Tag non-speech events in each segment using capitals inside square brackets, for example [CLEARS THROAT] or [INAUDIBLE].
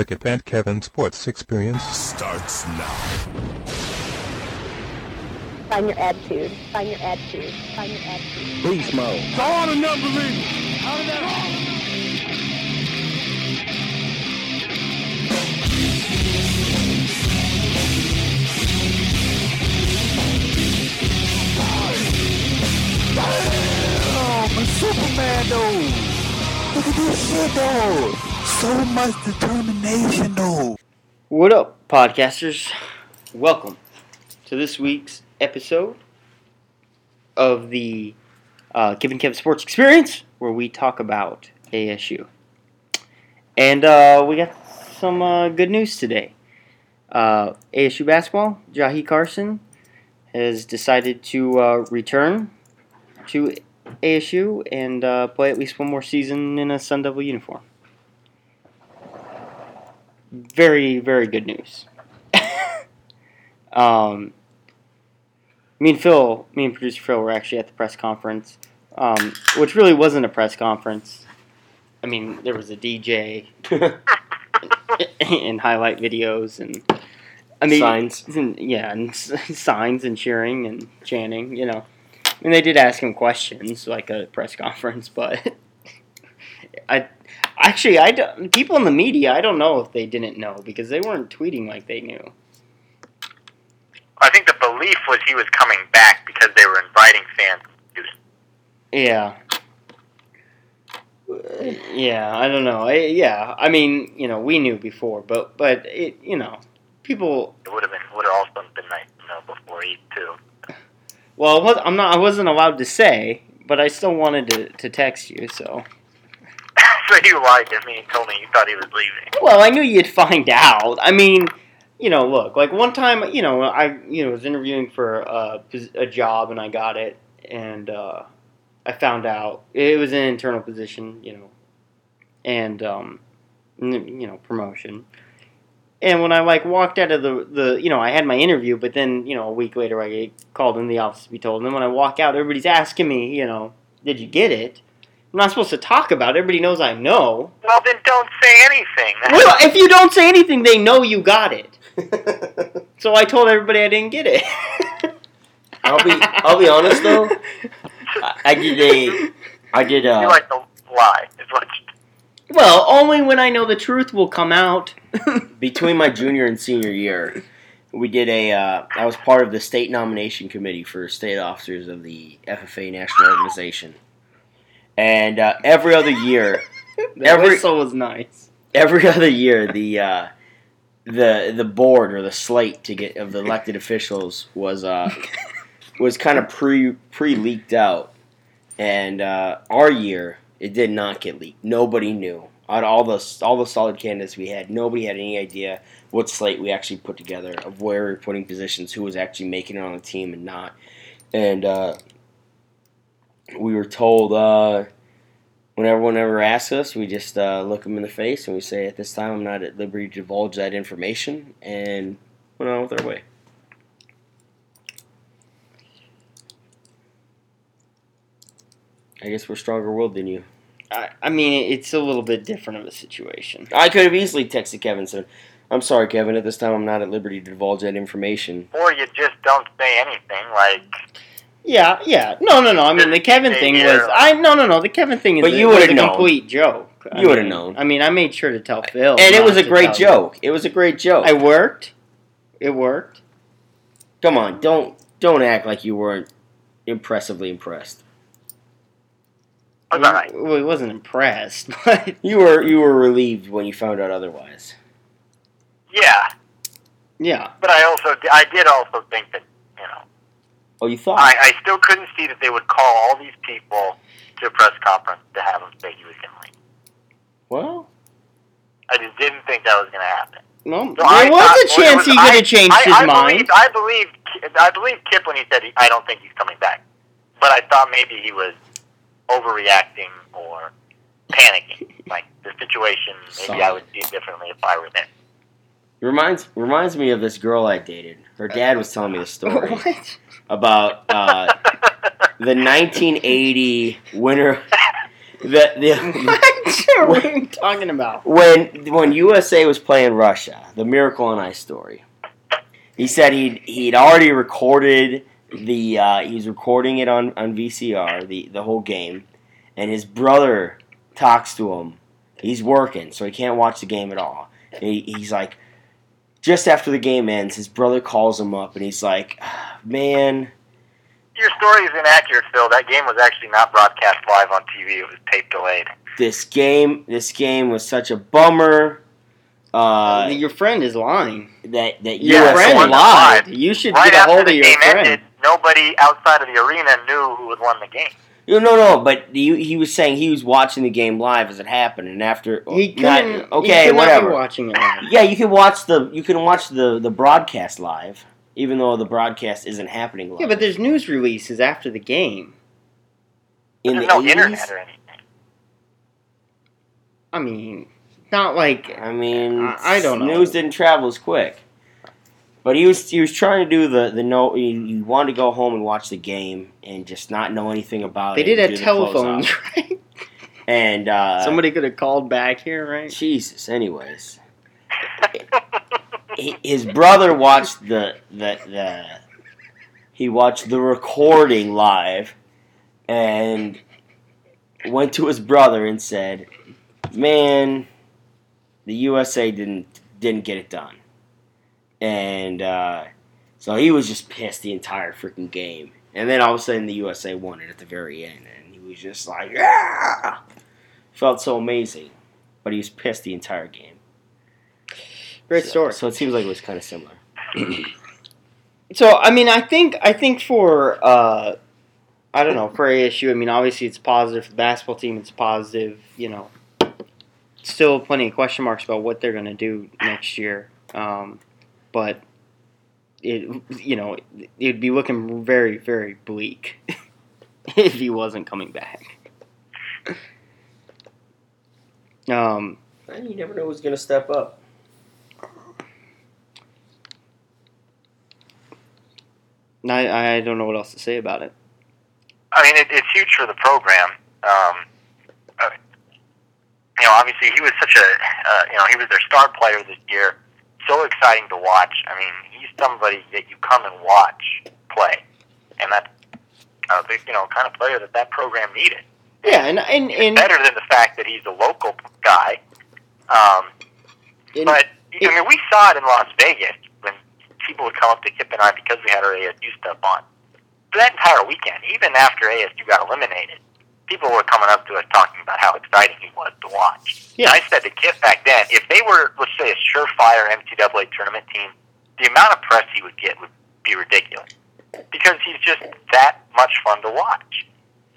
The Kip and Kevin Sports Experience starts now. Find your attitude. Find your attitude. Find your attitude. Beast mode. Throw on a number leader. How did that Oh, my Superman though. Look at this shit though. So much determination though. What up, podcasters? Welcome to this week's episode of the uh, Kevin Kev Sports Experience, where we talk about ASU. And uh, we got some uh, good news today. Uh, ASU basketball, Jahii Carson has decided to uh, return to ASU and uh, play at least one more season in a Sun Devil uniform. Very, very good news. [LAUGHS] um, me and Phil, me and producer Phil, were actually at the press conference, um, which really wasn't a press conference. I mean, there was a DJ [LAUGHS] and highlight videos and I mean Signs. and- yeah, and [LAUGHS] signs and cheering and chanting. You know, I mean, they did ask him questions like a press conference, but I actually I don't, people in the media I don't know if they didn't know because they weren't tweeting like they knew. I think the belief was he was coming back because they were inviting fans. Yeah. Yeah, I don't know. I, yeah, I mean, you know, we knew before, but but it, you know, people. It would have been would have also been nice to know before he too. Well, I'm not. I wasn't allowed to say, but I still wanted to, to text you. So. [LAUGHS] so you lied to me and told me you thought he was leaving. Well, I knew you'd find out. I mean, you know, look, like one time, you know, I you know was interviewing for a, a job and I got it, and uh, I found out it was an internal position, you know, and um, you know, promotion. And when I like walked out of the, the you know I had my interview, but then you know a week later I called in the office to be told. And then when I walk out, everybody's asking me, you know, did you get it? I'm not supposed to talk about it. Everybody knows I know. Well, then don't say anything. [LAUGHS] Well, if you don't say anything, they know you got it. [LAUGHS] So I told everybody I didn't get it. [LAUGHS] I'll be I'll be honest though. I, I did a I did a. you uh like to lie. Is what you, Well, only when I know the truth will come out. between my junior and senior year, we did a uh, I was part of the state nomination committee for state officers of the FFA national organization, and uh, every other year, [LAUGHS] Every- whistle was nice. every other year the uh, the the board or the slate to get of the elected officials was uh, [LAUGHS] was kind of pre pre leaked out, and uh, our year it did not get leaked. Nobody knew. Out all the all the solid candidates we had, nobody had any idea what slate we actually put together of where we were putting positions, who was actually making it on the team and not. And uh, we were told uh, when everyone ever asks us, we just uh, look them in the face and we say, "At this time, I'm not at liberty to divulge that information," and went on with our way. I guess we're stronger willed than you. I, I mean, it's a little bit different of a situation. I could have easily texted Kevin and said, I'm sorry, Kevin, at this time I'm not at liberty to divulge that information. or you just don't say anything. Like Yeah, yeah. No, no, no. I mean, the Kevin thing was. I no, no, no. The Kevin thing is. But you was would've a known. complete joke. I You would've mean- known. I mean, I made sure to tell Phil. And it not was a to great tell you. joke. It was a great joke. I worked. It worked. Come on, don't don't act like you weren't impressively impressed. I was alright. Well, he wasn't impressed, [LAUGHS] but You were you were relieved when you found out otherwise. Yeah, yeah. but I also I did also think that you know Oh, you thought? I, I still couldn't see that they would call all these people to a press conference to have him say he was going to leave. well, I just didn't think that was going to happen. No, So I there was thought- a chance it he was- could I- have changed I, his I mind. Believed, I believed I believed Kip when he said he, I don't think he's coming back, but I thought maybe he was overreacting or panicking. [LAUGHS] Like the situation, maybe I would see it differently if I were there. it reminds reminds me of this girl I dated. Her dad was telling me the [LAUGHS] story what? About uh, [LAUGHS] the 1980 winter the, the, what? what [LAUGHS] are you talking about? when when USA was playing Russia, the Miracle on Ice story. He said he'd he'd already recorded the uh, he was recording it on, on VCR the the whole game, and his brother talks to him. He's working, so he can't watch the game at all. He, he's like, just after the game ends, his brother calls him up, and he's like, "Ah, "Man, Your story is inaccurate, Phil. That game was actually not broadcast live on TV. It was tape delayed. this game this game was such a bummer." Uh, your friend is lying. that that Your Yeah, friend the one lied. lied. You should Right get a after hold the of your game friend. ended, nobody outside of the arena knew who had won the game. No, no, no. But he, he was saying he was watching the game live as it happened, and after He uh, not- couldn't. okay, he whatever. Be watching it. live. Yeah, you can watch the you can watch the the broadcast live, even though the broadcast isn't happening live. Yeah, but there's news releases after the game. in There's the no 80s, internet or anything. I mean, not like I mean, I- I don't know. News didn't travel as quick. But he was he was trying to do the the no. He, he wanted to go home and watch the game and just not know anything about they it. They did do telephones, [LAUGHS] right? And uh, Somebody could have called back here, right? Jesus. Anyways, he- his brother watched the the the he watched the recording live and went to his brother and said, "Man, the USA didn't didn't get it done." And uh, so he was just pissed the entire freaking game. And then all of a sudden the USA won it at the very end and he was just like, "Yeah!" Felt so amazing. But he was pissed the entire game. Great So- story. So it seems like it was kind of similar. [CLEARS THROAT] So I mean, I think I think for uh, I don't know for ASU. I mean, obviously it's positive for the basketball team. It's positive, you know. Still plenty of question marks about what they're going to do next year, um, but it you know it'd be looking very very bleak [LAUGHS] if he wasn't coming back. [LAUGHS] Um, And you never know who's going to step up. I I don't know what else to say about it. I mean, it, it's huge for the program. Um, uh, you know, obviously he was such a, uh, you know, he was their star player this year. So exciting to watch. I mean, he's somebody that you come and watch play, and that's uh, the you know kind of player that that program needed. Yeah, and and and, Better than the fact that he's a local guy. Um, and but I mean, we saw it in Las Vegas when people would come up to Kip and I because we had our ASU stuff on. For that entire weekend, even after ASU got eliminated, people were coming up to us talking about how exciting he was to watch. Yeah. And I said to Kip back then, if they were, let's say, a surefire NCAA tournament team, the amount of press he would get would be ridiculous because he's just that much fun to watch.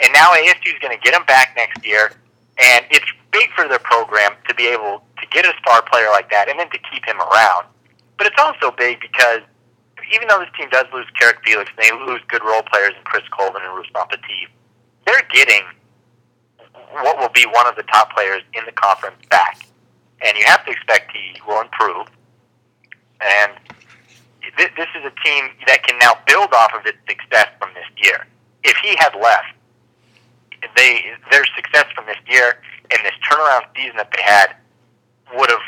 And now ASU is going to get him back next year, and it's big for their program to be able to get a star player like that and then to keep him around. But it's also big because even though this team does lose Carrick Felix and they lose good role players in Chris Colvin and Ruslan Pateev, they're getting what will be one of the top players in the conference back. And you have to expect he will improve. And th- this is a team that can now build off of its success from this year. If he had left, they their success from this year and this turnaround season that they had would have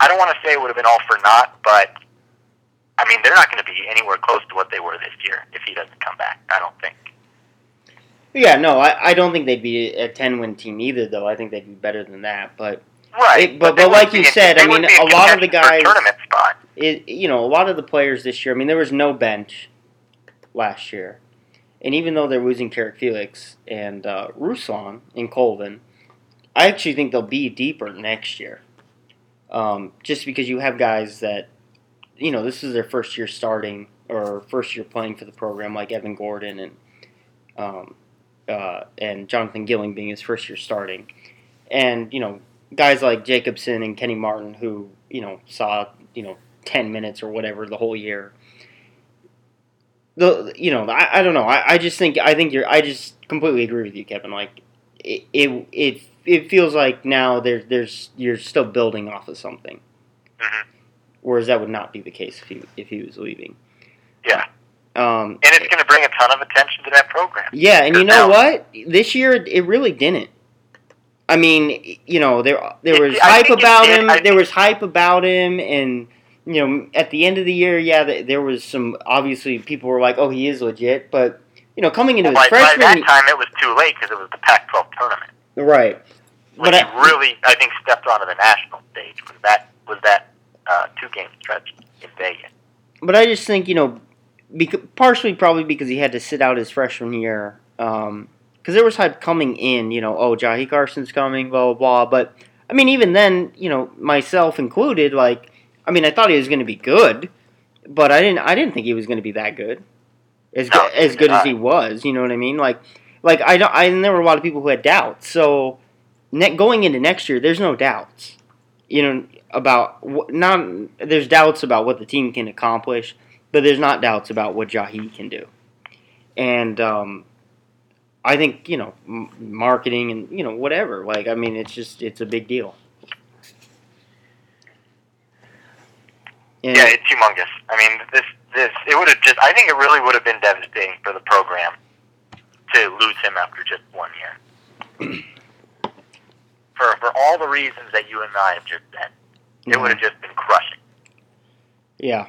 I don't want to say it would have been all for naught, but I mean they're not going to be anywhere close to what they were this year if he doesn't come back. I don't think. Yeah, no, I, I don't think they'd be a ten win team either, though. I think they'd be better than that. But Right, It- but- they but like you said, I mean, wouldn't be in a lot of the contention for a guys- tournament spot. it you know a lot of the players this year. I mean, there was no bench last year, and even though they're losing Carrick Felix and uh, Ruslan and Colvin, I actually think they'll be deeper next year. Um, just because you have guys that, you know, this is their first year starting or first year playing for the program, like Evan Gordon and um, uh, and Jonathan Gilling being his first year starting, and you know guys like Jacobson and Kenny Martin who you know saw you know ten minutes or whatever the whole year. The you know I, I don't know. I, I just think I think you're I just completely agree with you Kevin. Like it it it, it feels like now there there's you're still building off of something. Mhm. whereas that would not be the case if he if he was leaving. Yeah, um and it's going to bring a ton of attention to that program. yeah and you know now- what this year it, it really didn't I mean, you know, there there was I hype about him. I There was hype about him, and you know, at the end of the year, yeah, th- there was some. Obviously, people were like, "Oh, he is legit," but you know, coming into Well, his by, by that time, it was too late because it was the Pac-12 tournament. right? But he I, really, I think, stepped onto the national stage was that was that uh, two-game stretch in Vegas. but I just think you know, because, partially probably because he had to sit out his freshman year, um, because there was hype coming in. You know, oh, Jahii Carson's coming, blah blah blah. But I mean, even then, you know, myself included, like, I mean, I thought he was going to be good, but I didn't. I didn't think he was going to be that good, as No, good, as good did as he was. You know what I mean? Like, like I don't. I, and there were a lot of people who had doubts. So, ne- going into next year, there's no doubts. You know about wh- not. There's doubts about what the team can accomplish, but there's not doubts about what Jahii can do. And um, I think you know m- marketing and you know whatever. Like I mean, it's just it's a big deal. And- Yeah, it's humongous. I mean, this this it would have just. I think it really would have been devastating for the program to lose him after just one year. [CLEARS THROAT] for for all the reasons that you and I have just said, it would have just been crushing. yeah.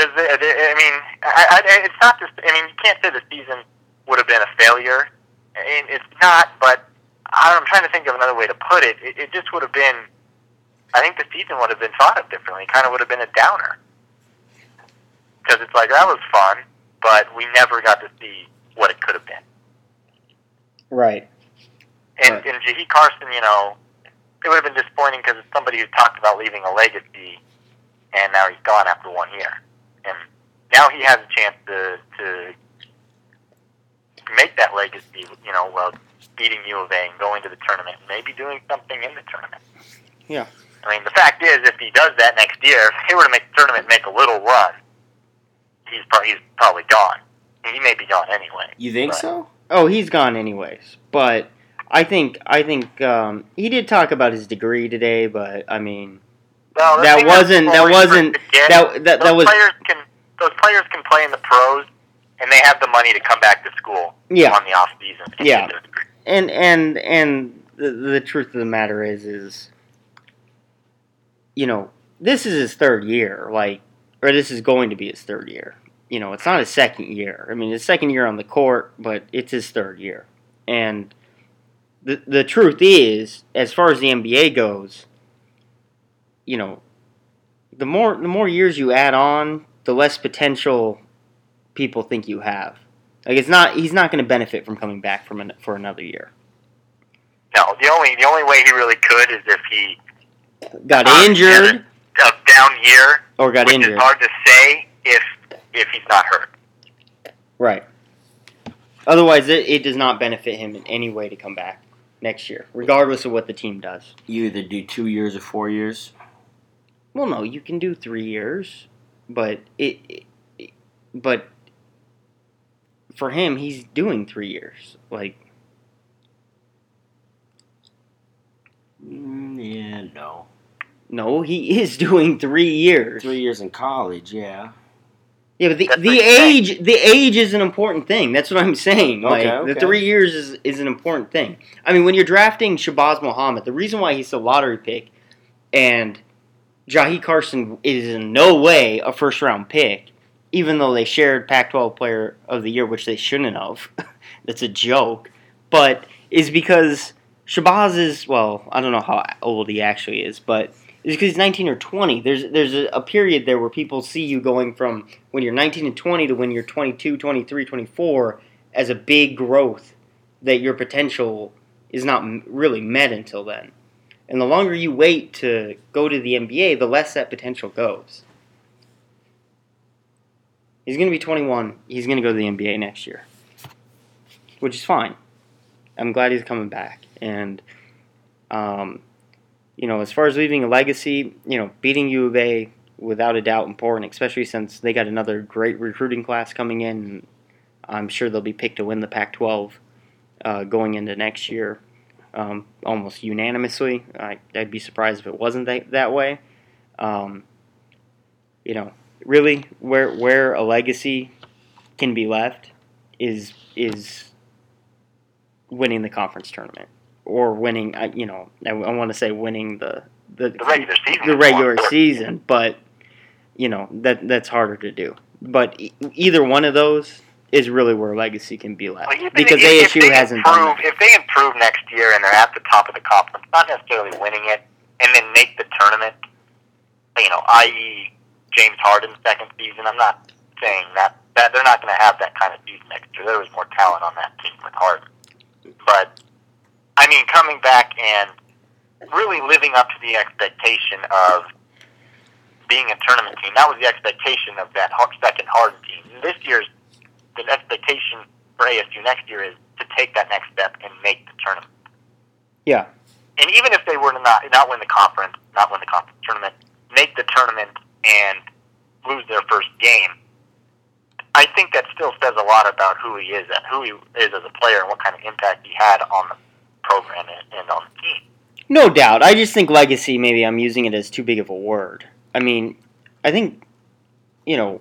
Because I mean, I, I, it's not just. I mean, you can't say the season would have been a failure. Mean, it's not. But I'm trying to think of another way to put it. It, it just would have been. I think the season would have been thought of differently. It kind of would have been a downer. Because it's like that was fun, but we never got to see what it could have been. Right. And, Right. and Jahii Carson, you know, it would have been disappointing because it's somebody who talked about leaving a legacy, and now he's gone after one year. And now he has a chance to to make that legacy, you know, well, beating U of A and going to the tournament, maybe doing something in the tournament. Yeah. I mean, the fact is, if he does that next year, if he were to make the tournament, make a little run, he's pro- he's probably gone. He may be gone anyway. You think Right. so? Oh, he's gone anyways. But I think I think um, he did talk about his degree today. But I mean, The That wasn't- that wasn't- that that that those was players can those players can play in the pros, and they have the money to come back to school yeah. on the off season. And Yeah. get their degree. And and and the, the truth of the matter is is you know this is his third year, like or this is going to be his third year. You know, it's not his second year. I mean, his second year on the court, but it's his third year. And the the truth is, as far as the NBA goes, you know, the more the more years you add on, the less potential people think you have. Like it's not he's not going to benefit from coming back from an, for another year. No, the only the only way he really could is if he Got Uh, injured a down year, or got which injured. is hard to say if if he's not hurt. Right. Otherwise, it, it does not benefit him in any way to come back next year, regardless of what the team does. You either do two years or four years. Well, no, you can do three years, but it, it but for him, he's doing three years. Like, Mm, yeah, no. no, he is [LAUGHS] doing three years. Three years in college, yeah. Yeah, but the, That's the what saying. age the age is an important thing. That's what I'm saying. Like Okay, the three years is, is an important thing. I mean, when you're drafting Shabazz Muhammad, the reason why he's a lottery pick and Jahii Carson is in no way a first round pick, even though they shared Pac-12 Player of the Year, which they shouldn't have. [LAUGHS] That's a joke. But is because Shabazz is well, I don't know how old he actually is, but it's because he's 19 or 20. There's there's a, a period there where people see you going from when you're 19 and 20 to when you're 22, 23, 24 as a big growth that your potential is not really met until then. And the longer you wait to go to the NBA, the less that potential goes. He's going to be 21. He's going to go to the NBA next year, which is fine. I'm glad he's coming back. And, um, you know, as far as leaving a legacy, you know, beating U of A without a doubt important, especially since they got another great recruiting class coming in. I'm sure they'll be picked to win the Pac-12 uh, going into next year, um, almost unanimously. I, I'd be surprised if it wasn't that, that way. Um, you know, really, where where a legacy can be left is is winning the conference tournament or winning. You know, I, I want to say winning the the, The regular season. the regular season, but you know that that's harder to do. But e- either one of those is really where legacy can be left Well, because if, ASU if hasn't improve. If they improve next year and they're at the top of the conference, not necessarily winning it, and then make the tournament, you know, i.e. James Harden's second season, I'm not saying that, that they're not going to have that kind of season next year. There was more talent on that team with Harden. But, I mean, coming back and really living up to the expectation of being a tournament team, that was the expectation of that second Harden team. This year's the expectation for ASU next year is to take that next step and make the tournament. Yeah. And even if they were to not not win the conference, not win the conference tournament, make the tournament and lose their first game, I think that still says a lot about who he is and who he is as a player and what kind of impact he had on the program and, and on the team. No doubt. I just think legacy. Maybe I'm using it as too big of a word. I mean, I think you know.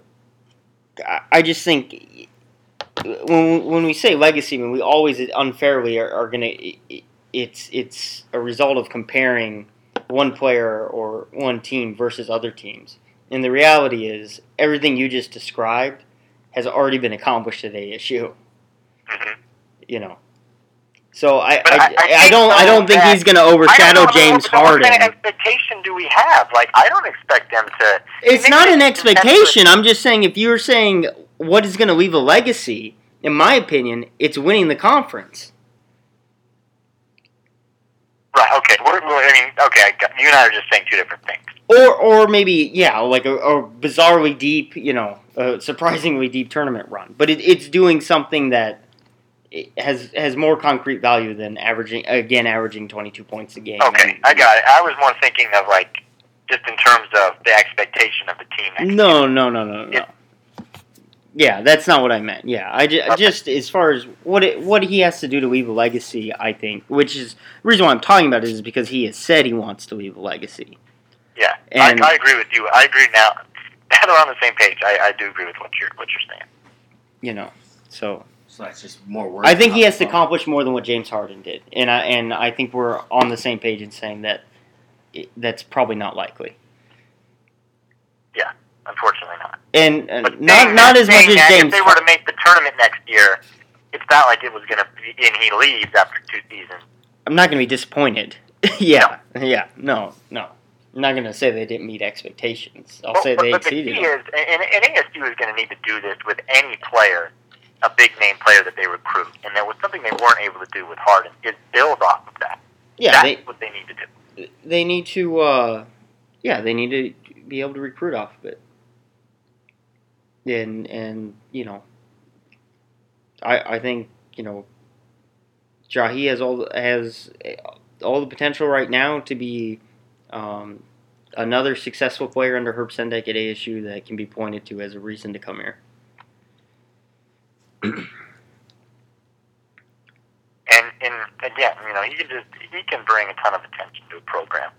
I- I just think when when we say legacy, I mean, we always unfairly are, are gonna. It's it's a result of comparing one player or one team versus other teams. And the reality is, everything you just described has already been accomplished at ASU. hmm You know. So I, I, I- I I, don't I don't think he's going to overshadow James What Harden. kind of expectation do we have? Like, I don't expect them to. It's not an expectation. I'm just saying if you're saying what is going to leave a legacy, in my opinion, it's winning the conference. Right. Okay. We're, we're, I mean, okay. I got, you and I are just saying two different things. Or, or maybe yeah, like a, a bizarrely deep, you know, a surprisingly deep tournament run. But it, it's doing something that has has more concrete value than averaging again averaging 22 points a game. Okay, And- I got it. I was more thinking of like just in terms of the expectation of the team. No, no, no, no, no. Yeah. Yeah, that's not what I meant. Yeah, I ju- Okay. just as far as what it, what he has to do to leave a legacy, I think, which is the reason why I'm talking about it is because he has said he wants to leave a legacy. Yeah, And- I, I agree with you. I agree now. [LAUGHS] Now that we're on the same page, I, I do agree with what you're what you're saying. You know, so So that's just more work. I think he has to accomplish more than what James Harden did, and I and I think we're on the same page in saying that it, that's probably not likely, Unfortunately, not. and uh, But not not as much as James. If they were to make the tournament next year, it's not like it was going to be, and he leaves after two seasons. I'm not going to be disappointed. [LAUGHS] yeah, yeah, no, no. I'm not going to say they didn't meet expectations. I'll But- say but, they but the exceeded. key them. is, and, and ASU is going to need to do this with any player, a big name player that they recruit, and that was something they weren't able to do with Harden. Is build off of that. Yeah, That's they what they need to do. they need to. Uh, yeah, they need to be able to recruit off of it. And and you know, I I think you know, Jahii has all has all the potential right now to be um, another successful player under Herb Sendek at ASU that can be pointed to as a reason to come here. And and again, you know, he can just he can bring a ton of attention to a program.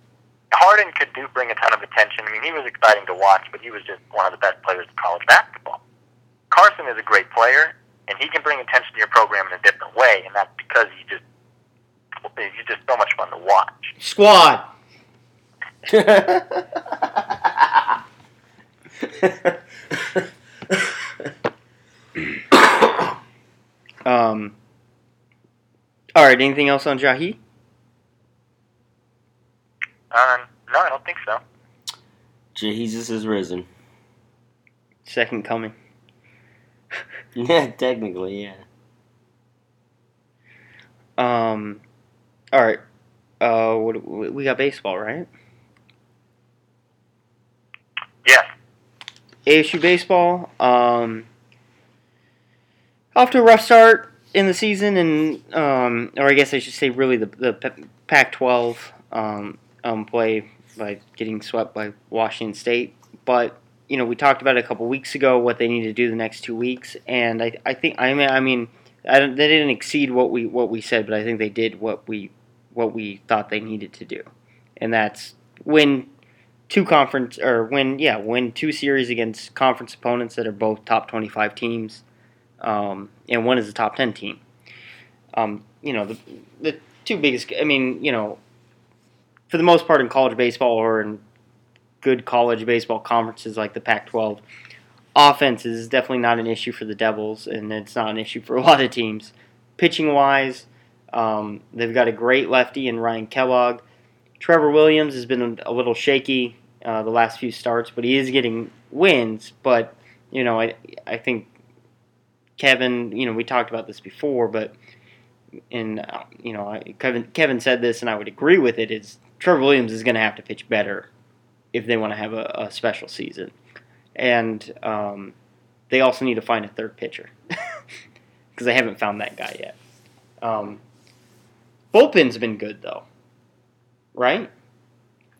Harden could do bring a ton of attention. I mean, he was exciting to watch, but he was just one of the best players in college basketball. Carson is a great player, and he can bring attention to your program in a different way, and that's because he just he's just so much fun to watch. Squad. [LAUGHS] Um. All right. Anything else on Jahii? Um, no, I don't think so. Jesus is risen. Second coming. [LAUGHS] Yeah, technically, yeah. Um. All right. Uh. What, we got baseball, right? Yes. ASU baseball. Um. Off to a rough start in the season, and um, or I guess I should say, really the the Pac-12 um, um play by getting swept by Washington State. But you know, we talked about it a couple weeks ago what they need to do the next two weeks, and I I think I mean I mean I they didn't exceed what we what we said, but I think they did what we what we thought they needed to do, and that's win two conference or win yeah win two series against conference opponents that are both top 25 teams um, and one is a top 10 team um, you know the, the two biggest. I mean, you know, for the most part in college baseball or in good college baseball conferences like the Pac-12, offense is definitely not an issue for the Devils, and it's not an issue for a lot of teams. Pitching wise, um, they've got a great lefty in Ryan Kellogg. Trevor Williams has been a little shaky uh, the last few starts, but he is getting wins. But you know, I I think Kevin, you know, we talked about this before, but and uh, you know, Kevin Kevin said this, and I would agree with it. Is Trevor Williams is going to have to pitch better if they want to have a, a special season, and um, they also need to find a third pitcher [LAUGHS] because they haven't found that guy yet. Um, bullpen's been good though, right?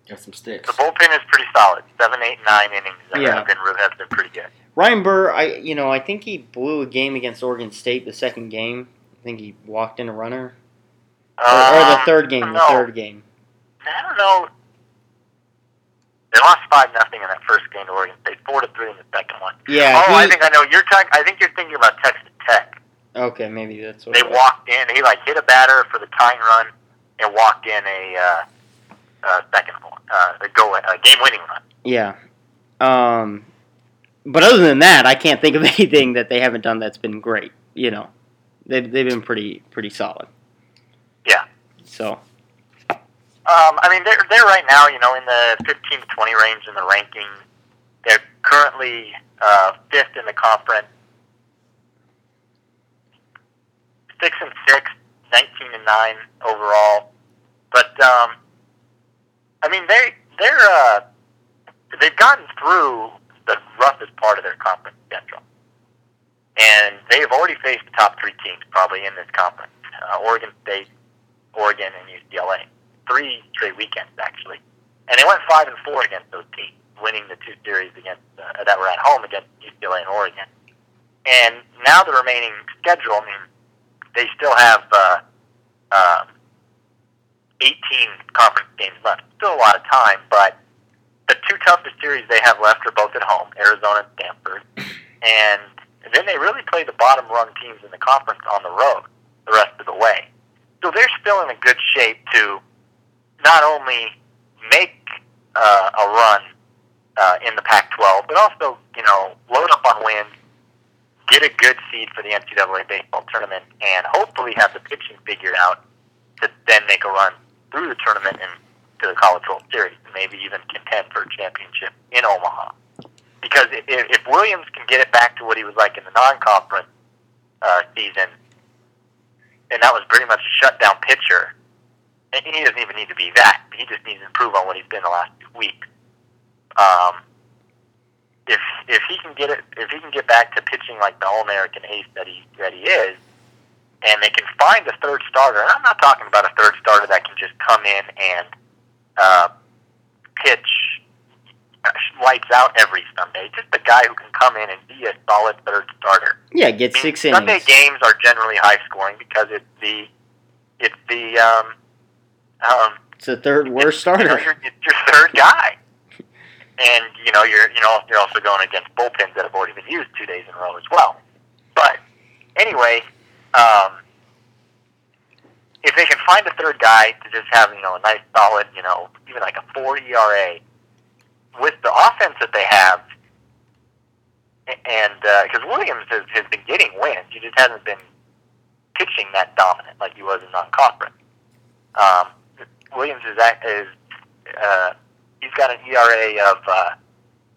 Got some sticks. The bullpen is pretty solid. Seven, eight, nine innings Yeah. have been have been pretty good. Ryan Burr, I you know, I think he blew a game against Oregon State the second game. I think he walked in a runner. Or, or the Um, third game, the no. third game. I don't know. They lost five nothing in that first game to Oregon State, four to three in the second one. Yeah, oh, I think I know. You're talking. I think you're thinking about Texas Tech. Okay, maybe that's what They walked in. He like hit a batter for the tying run and walked in a uh, uh, second one, uh, a go a game winning run. Yeah. Um but other than that, I can't think of [LAUGHS] anything that they haven't done that's been great, you know. They've they've been pretty pretty solid. Yeah. So, Um, I mean, they're they're right now, you know, in the 15 to 20 range in the ranking. They're currently uh, fifth in the conference, six and six, 19 and nine overall. But um, I mean, they they're uh, they've gotten through the roughest part of their conference schedule, and they have already faced the top three teams probably in this conference: uh, Oregon State, Oregon, and UCLA three straight weekends actually, and they went five and four against those teams, winning the two series against uh, that were at home against UCLA and Oregon. And now the remaining schedule, I mean, they still have uh, um, 18 conference games left. Still a lot of time, but the two toughest series they have left are both at home, Arizona and Stanford, and then they really play the bottom rung teams in the conference on the road the rest of the way. So they're still in a good shape to not only make uh, a run uh, in the Pac-12, but also you know load up on wins, get a good seed for the NCAA baseball tournament, and hopefully have the pitching figured out to then make a run through the tournament and to the College World Series, and maybe even contend for a championship in Omaha. Because if, if Williams can get it back to what he was like in the non-conference uh, season, and that was pretty much a shutdown pitcher, and he doesn't need to be that. He just needs to improve on what he's been the last two weeks. Um, if if he can get it, if he can get back to pitching like the All American ace that he that he is, and they can find a third starter, and I'm not talking about a third starter that can just come in and uh, pitch uh, lights out every Sunday. Just a guy who can come in and be a solid third starter. yeah, get I mean, six Sunday games are generally high scoring because it's the it's the um, um, It's the third worst starter. you're, it's your third guy, and you know you're you know you're also going against bullpens that have already been used two days in a row as well. But anyway, um, if they can find a third guy to just have you know a nice solid you know even like a four ERA with the offense that they have, and because Williams has, has been getting wins, he just hasn't been pitching that dominant like he was in non-conference. Um, Williams is act- is uh, he's got an ERA of uh,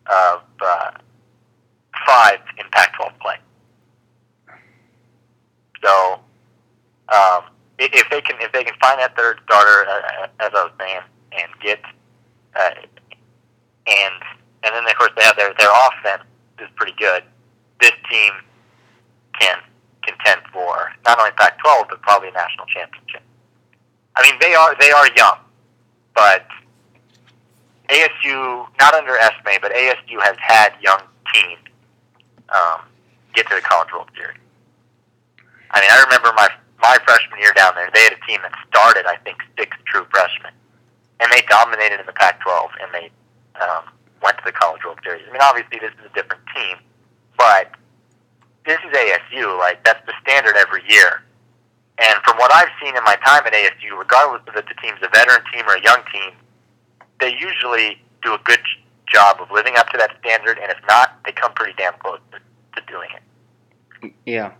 of uh, five in Pac-12 play. So um, if they can if they can find that third starter, uh, as I was saying, and get uh, and and then of course they have their their offense is pretty good. This team can contend for not only Pac-12 but probably a national championship. I mean, they are they are young, but ASU not under Esmay, but ASU has had young teams um, get to the College World Series. I mean, I remember my my freshman year down there. They had a team that started, I think, six true freshmen, and they dominated in the Pac-12, and they um, went to the College World Series. I mean, obviously, this is a different team, but this is ASU. Like that's the standard every year. And from what I've seen in my time at ASU, regardless of if the team's a veteran team or a young team, they usually do a good job of living up to that standard, and if not, they come pretty damn close to, to doing it. Yeah.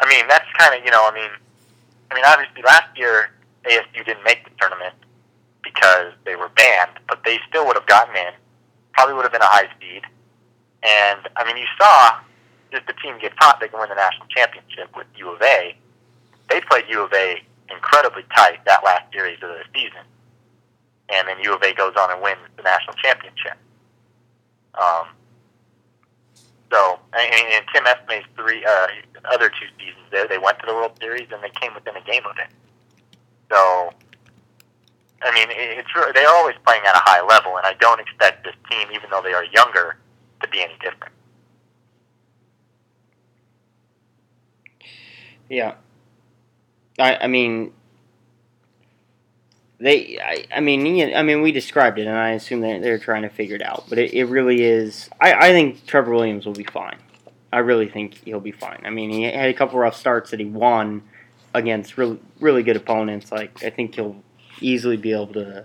I mean, that's kind of you know, I mean, I mean, obviously last year ASU didn't make the tournament because they were banned, but they still would have gotten in. Probably would have been a high seed, and I mean, you saw if the team gets hot, they can win the national championship with U of A. They played U of A incredibly tight that last series of the season, and then U of A goes on and wins the national championship. Um, so, and, and Tim Esmay's three uh, other two seasons there, they went to the World Series and they came within a game of it. So, I mean, it's they're always playing at a high level, and I don't expect this team, even though they are younger, to be any different. Yeah. I I mean they I, I mean I mean we described it and I assume they're, they're trying to figure it out. But it, it really is I, I think Trevor Williams will be fine. I really think he'll be fine. I mean he had a couple rough starts that he won against really really good opponents. Like I think he'll easily be able to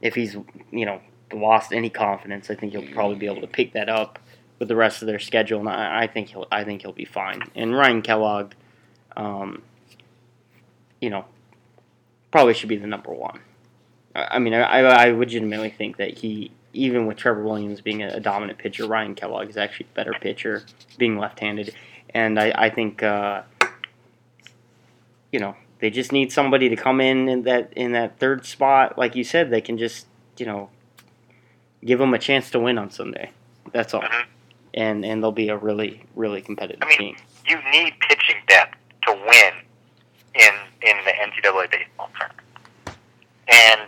if he's you know lost any confidence, I think he'll probably be able to pick that up with the rest of their schedule and I, I think he'll I think he'll be fine. And Ryan Kellogg um, you know, probably should be the number one. I mean, I, I legitimately think that he, even with Trevor Williams being a, dominant pitcher, Ryan Kellogg is actually a better pitcher, being left-handed, and I, I think, uh, you know, they just need somebody to come in in that in that third spot, like you said, they can just, you know, give them a chance to win on Sunday. That's all, Mhm. and and they'll be a really really competitive I mean, team. you need pitching depth to win in in the NCAA baseball tournament. And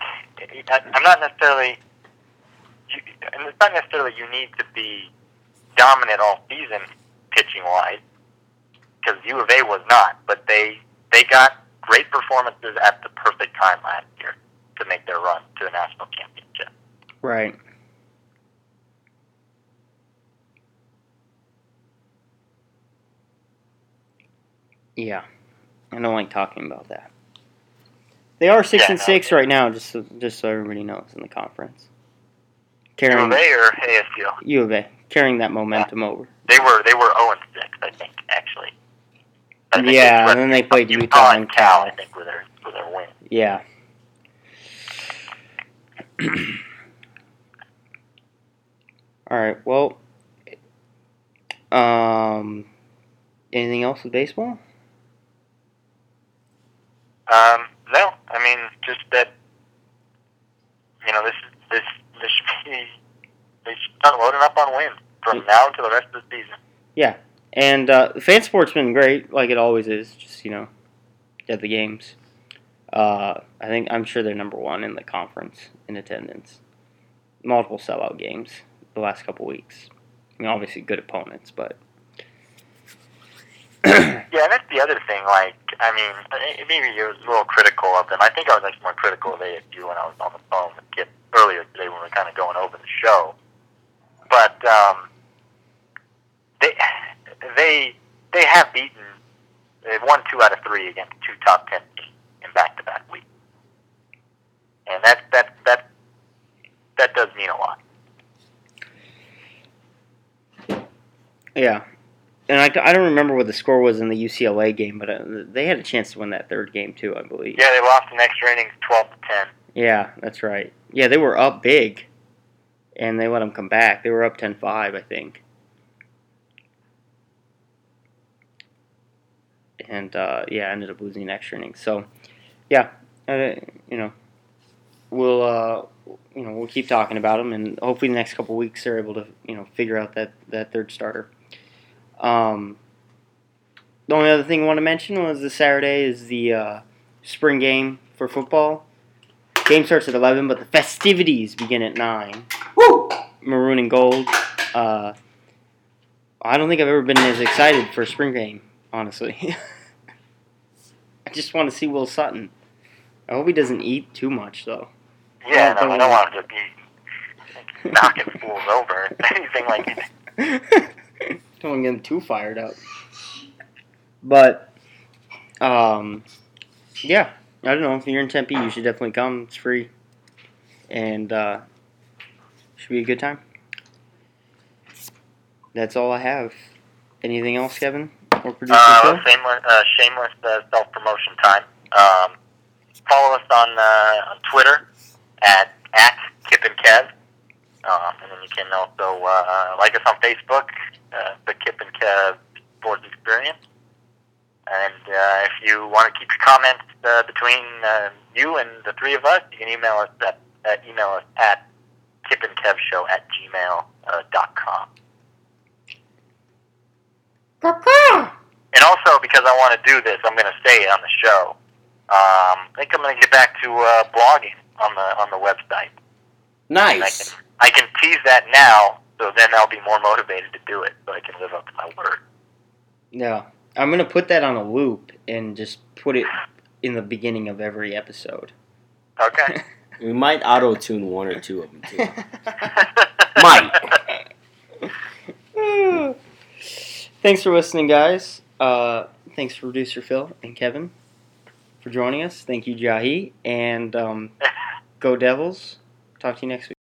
I'm not necessarily, and it's not necessarily you need to be dominant all season pitching wise, because U of A was not, but they they got great performances at the perfect time last year to make their run to the national championship. Right. Yeah, I don't like talking about that. They are six Yeah, and no. six right now, just so, just so everybody knows in the conference. U Carrying of A or ASU? U of A, carrying that momentum over. They were they were 0 and 6, I think, actually. I think Yeah, and then they played Utah, Utah and Cal, Cal. I think, with their with their win. Yeah. [CLEARS THROAT] All right. Well, um, anything else with baseball? Um, no, I mean just that. You know, this this this should be they should start loading up on wins from Mm. now until the rest of the season. Yeah, and uh, fan sport's been great, like it always is. Just you know, at the games. Uh, I think I'm sure they're number one in the conference in attendance. Multiple sellout games the last couple weeks. I mean, obviously good opponents, but Yeah, and that's the other thing. Like, I mean, maybe you was a little critical of them. I think I was actually more critical of ASU when I was on the phone with Kip earlier today when we were kind of going over the show. But um, they they they have beaten. They've won two out of three against two top ten teams in back-to-back weeks, and that that that that does mean a lot. yeah. And I, I don't remember what the score was in the UCLA game, but uh, they had a chance to win that third game too, I believe. Yeah, they lost in extra innings, twelve to ten. Yeah, that's right. Yeah, they were up big, and they let them come back. They were up 10-5, I think. And uh, yeah, ended up losing in extra innings. So, yeah, uh, you know, we'll uh, you know we'll keep talking about them, and hopefully the next couple weeks they're able to you know figure out that that third starter. Um, the only other thing I want to mention was this Saturday is the uh, spring game for football. Game starts at 11, but the festivities begin at 9. Woo! Maroon and gold. Uh, I don't think I've ever been as excited for a spring game, honestly. [LAUGHS] I just want to see Will Sutton. I hope he doesn't eat too much, though. Yeah, Yeah, no, I don't want him to be knocking [LAUGHS] fools over, anything like [LAUGHS] that. Don't want to get too fired up. But Um, yeah, I don't know. If you're in Tempe, you should definitely come. It's free, and uh, should be a good time. That's all I have. Anything else, Kevin? Or producer Uh, shameless, uh, shameless uh, self promotion time. Um, follow us on, uh, on Twitter at at Kip and Kev, um, and then you can also uh, like us on Facebook, uh, the Kip and Kev Sports Experience. And uh, if you want to keep your comments uh, between uh, you and the three of us, you can email us at, at email us at kipandkevshow at gmail uh, dot com. And also, because I want to do this, I'm going to say it on the show. Um, I think I'm going to get back to uh, blogging on the on the website. And I Nice. can I can tease that now, so then I'll be more motivated to do it, so I can live up to my word. Yeah, I'm gonna put that on a loop and just put it in the beginning of every episode. Okay. [LAUGHS] We might auto tune one or two of them too. [LAUGHS] Might. [SIGHS] thanks for listening, guys. Uh, thanks, producer Phil and Kevin, for joining us. Thank you, Jahii, and um, [LAUGHS] go Devils. Talk to you next week.